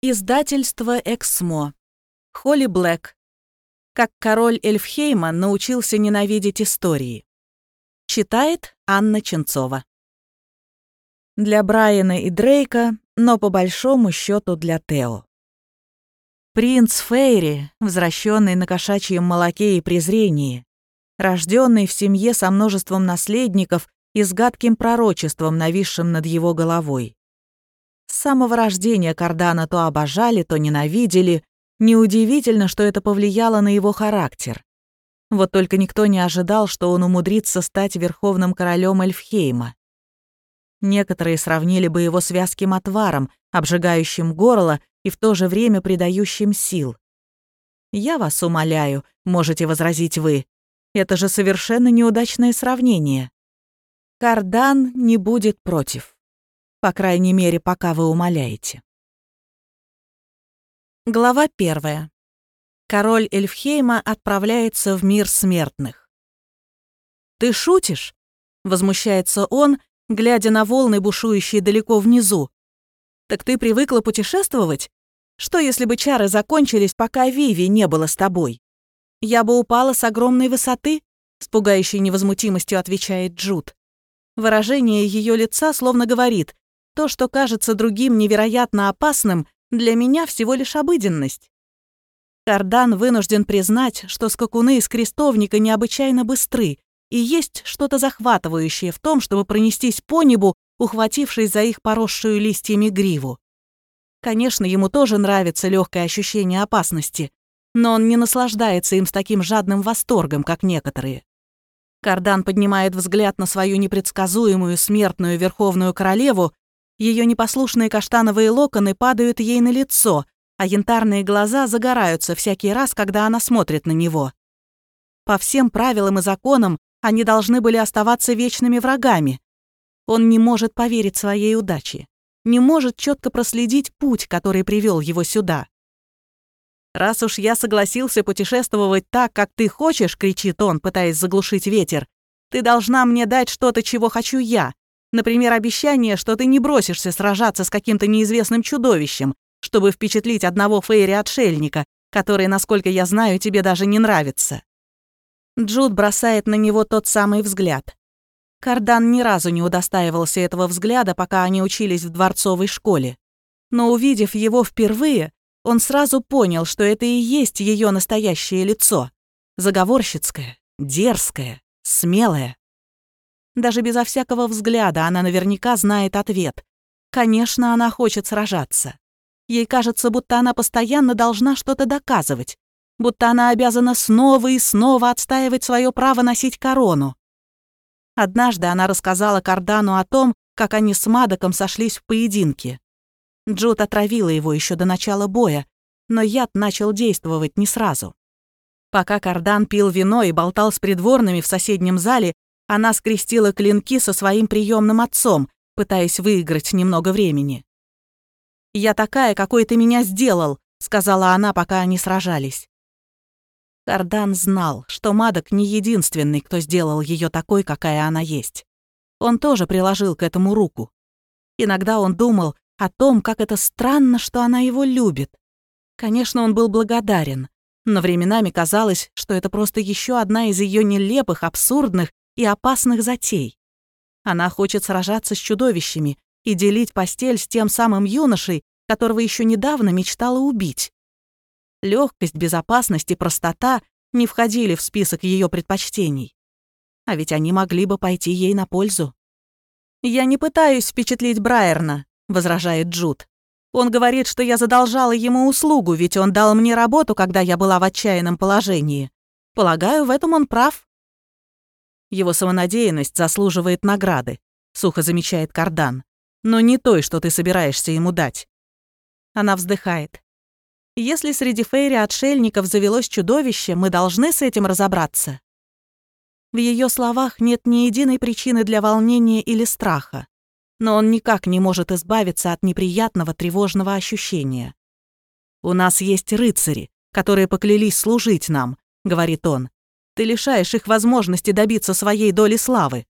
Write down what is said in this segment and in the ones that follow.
Издательство «Эксмо». Холли Блэк. Как король Эльфхейма научился ненавидеть истории. Читает Анна Ченцова. Для Брайана и Дрейка, но по большому счету для Тео. Принц Фейри, возвращенный на кошачьем молоке и презрении, рожденный в семье со множеством наследников и с гадким пророчеством, нависшим над его головой. Самого рождения Кардана то обожали, то ненавидели. Неудивительно, что это повлияло на его характер. Вот только никто не ожидал, что он умудрится стать верховным королем Эльфхейма. Некоторые сравнили бы его с вязким отваром, обжигающим горло и в то же время придающим сил. «Я вас умоляю», — можете возразить вы. Это же совершенно неудачное сравнение. Кардан не будет против. По крайней мере, пока вы умоляете. Глава первая. Король Эльфхейма отправляется в мир смертных. «Ты шутишь?» — возмущается он, глядя на волны, бушующие далеко внизу. «Так ты привыкла путешествовать? Что, если бы чары закончились, пока Виви не было с тобой? Я бы упала с огромной высоты?» — с пугающей невозмутимостью отвечает Джуд. Выражение ее лица словно говорит то, что кажется другим невероятно опасным, для меня всего лишь обыденность. Кардан вынужден признать, что скакуны из крестовника необычайно быстры, и есть что-то захватывающее в том, чтобы пронестись по небу, ухватившись за их поросшую листьями гриву. Конечно, ему тоже нравится легкое ощущение опасности, но он не наслаждается им с таким жадным восторгом, как некоторые. Кардан поднимает взгляд на свою непредсказуемую смертную верховную королеву ее непослушные каштановые локоны падают ей на лицо, а янтарные глаза загораются всякий раз, когда она смотрит на него. По всем правилам и законам они должны были оставаться вечными врагами. Он не может поверить своей удаче, не может четко проследить путь, который привел его сюда. «Раз уж я согласился путешествовать так, как ты хочешь», — кричит он, пытаясь заглушить ветер, «ты должна мне дать что-то, чего хочу я, Например, обещание, что ты не бросишься сражаться с каким-то неизвестным чудовищем, чтобы впечатлить одного Фейри-отшельника, который, насколько я знаю, тебе даже не нравится. Джуд бросает на него тот самый взгляд. Кардан ни разу не удостаивался этого взгляда, пока они учились в дворцовой школе. Но увидев его впервые, он сразу понял, что это и есть ее настоящее лицо. Заговорщицкое, дерзкое, смелое. Даже безо всякого взгляда она наверняка знает ответ. Конечно, она хочет сражаться. Ей кажется, будто она постоянно должна что-то доказывать, будто она обязана снова и снова отстаивать свое право носить корону. Однажды она рассказала Кардану о том, как они с Мадоком сошлись в поединке. Джуд отравила его еще до начала боя, но яд начал действовать не сразу. Пока Кардан пил вино и болтал с придворными в соседнем зале, она скрестила клинки со своим приемным отцом, пытаясь выиграть немного времени. «Я такая, какой ты меня сделал», — сказала она, пока они сражались. Кардан знал, что Мадок не единственный, кто сделал ее такой, какая она есть. Он тоже приложил к этому руку. Иногда он думал о том, как это странно, что она его любит. Конечно, он был благодарен, но временами казалось, что это просто еще одна из ее нелепых, абсурдных и опасных затей. Она хочет сражаться с чудовищами и делить постель с тем самым юношей, которого еще недавно мечтала убить. Легкость, безопасность и простота не входили в список ее предпочтений. А ведь они могли бы пойти ей на пользу. «Я не пытаюсь впечатлить Брайерна», — возражает Джуд. «Он говорит, что я задолжала ему услугу, ведь он дал мне работу, когда я была в отчаянном положении. Полагаю, в этом он прав». Его самонадеянность заслуживает награды, сухо замечает Кардан. Но не той, что ты собираешься ему дать. Она вздыхает. Если среди Фейри отшельников завелось чудовище, мы должны с этим разобраться. В ее словах нет ни единой причины для волнения или страха, но он никак не может избавиться от неприятного тревожного ощущения. «У нас есть рыцари, которые поклялись служить нам», — говорит он. Ты лишаешь их возможности добиться своей доли славы».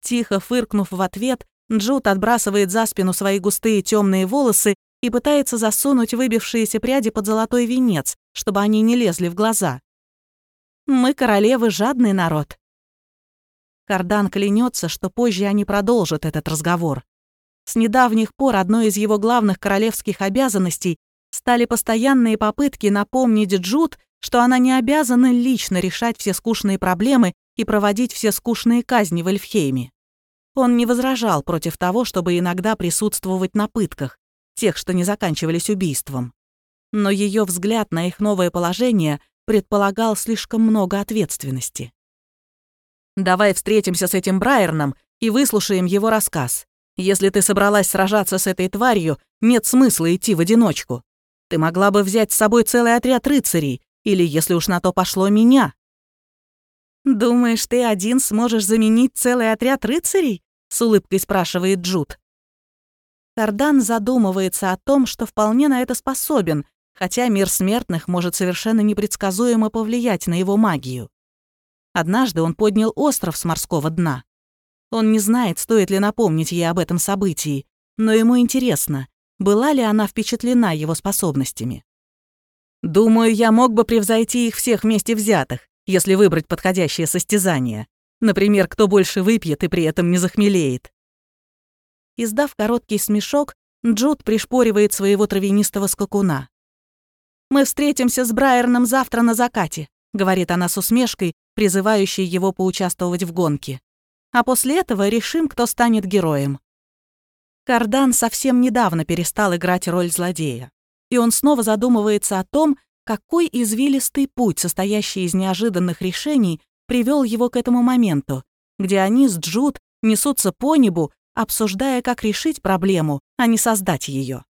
Тихо фыркнув в ответ, Джуд отбрасывает за спину свои густые темные волосы и пытается засунуть выбившиеся пряди под золотой венец, чтобы они не лезли в глаза. «Мы, королевы, жадный народ». Кардан клянется, что позже они продолжат этот разговор. С недавних пор одной из его главных королевских обязанностей стали постоянные попытки напомнить Джуд, что она не обязана лично решать все скучные проблемы и проводить все скучные казни в Эльфхейме. Он не возражал против того, чтобы иногда присутствовать на пытках, тех, что не заканчивались убийством. Но ее взгляд на их новое положение предполагал слишком много ответственности. «Давай встретимся с этим Брайерном и выслушаем его рассказ. Если ты собралась сражаться с этой тварью, нет смысла идти в одиночку. Ты могла бы взять с собой целый отряд рыцарей, или, если уж на то пошло, меня». «Думаешь, ты один сможешь заменить целый отряд рыцарей?» — с улыбкой спрашивает Джуд. Кардан задумывается о том, что вполне на это способен, хотя мир смертных может совершенно непредсказуемо повлиять на его магию. Однажды он поднял остров с морского дна. Он не знает, стоит ли напомнить ей об этом событии, но ему интересно, была ли она впечатлена его способностями. «Думаю, я мог бы превзойти их всех вместе взятых, если выбрать подходящее состязание. Например, кто больше выпьет и при этом не захмелеет». Издав короткий смешок, Джуд пришпоривает своего травянистого скакуна. «Мы встретимся с Брайерном завтра на закате», — говорит она с усмешкой, призывающей его поучаствовать в гонке. «А после этого решим, кто станет героем». Кардан совсем недавно перестал играть роль злодея, и он снова задумывается о том, какой извилистый путь, состоящий из неожиданных решений, привел его к этому моменту, где они с Джуд несутся по небу, обсуждая, как решить проблему, а не создать ее.